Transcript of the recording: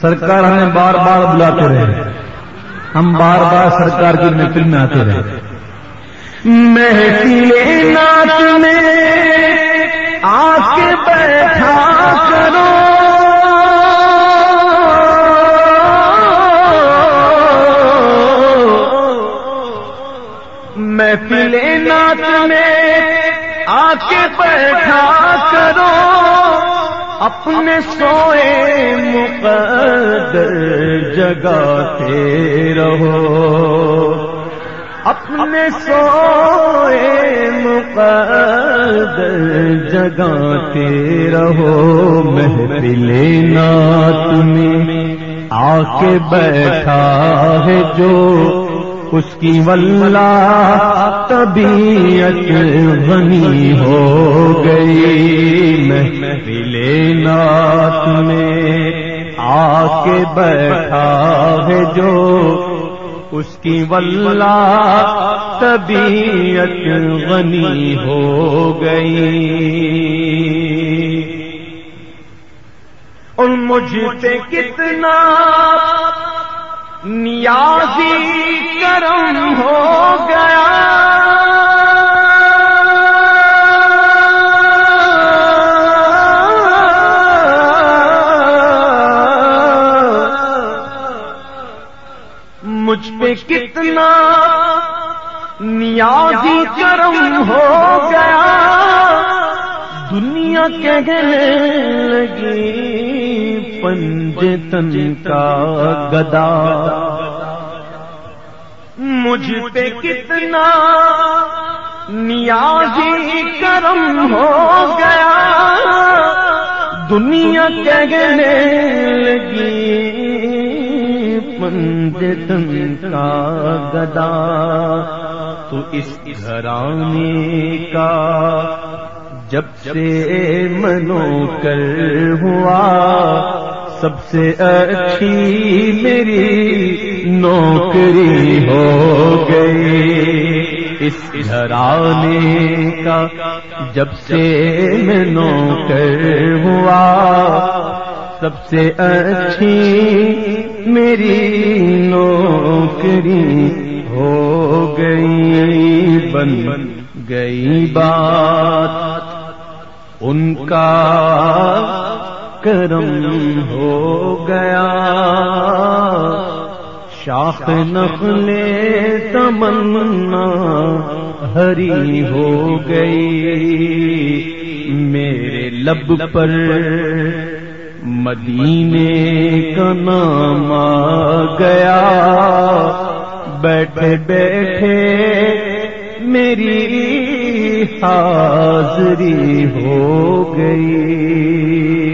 سرکار ہمیں بار بار بلاتے رہے۔ ہم بار بار سرکار کی محفل میں آتے رہے۔ محفل ناچ میں آ کے بیٹھا کرو۔ محفل ناچ میں آ کے بیٹھا کرو۔ اپنے سوئے مقدر جگاتے رہو۔ اپنے سوئے مقدر جگاتے رہو۔ محفل نات میں آ کے بیٹھا ہے جو اس کی ولہ طبیعت غنی ہو۔ کے بیٹھا ہے جو اس کی ولہ طبیعت غنی ہو گئی۔ اور مجھ سے کتنا نیازی مجھ پہ کتنا نیازی کرم ہو گیا۔ دنیا کہنے لگی پنجتن کا گدا۔ مجھ پہ کتنا نیازی کرم ہو گیا۔ دنیا کہنے لگی پنجتن کا گدا، تو اس گھرانے کا جب سے منو کر ہوا، سب سے اچھی میری نوکری ہو گئی۔ اس گھرانے کا جب سے میں نوکر ہوا، سب سے اچھی میری نوکری ہو گئی، بن گئی بات۔ ان کا کرم ہو گیا۔ شاخ نخلے تمنا ہری ہو گئی۔ میرے لب پر مدینے کا نام آ گیا۔ بیٹھے بیٹھے میری حاضری ہو گئی۔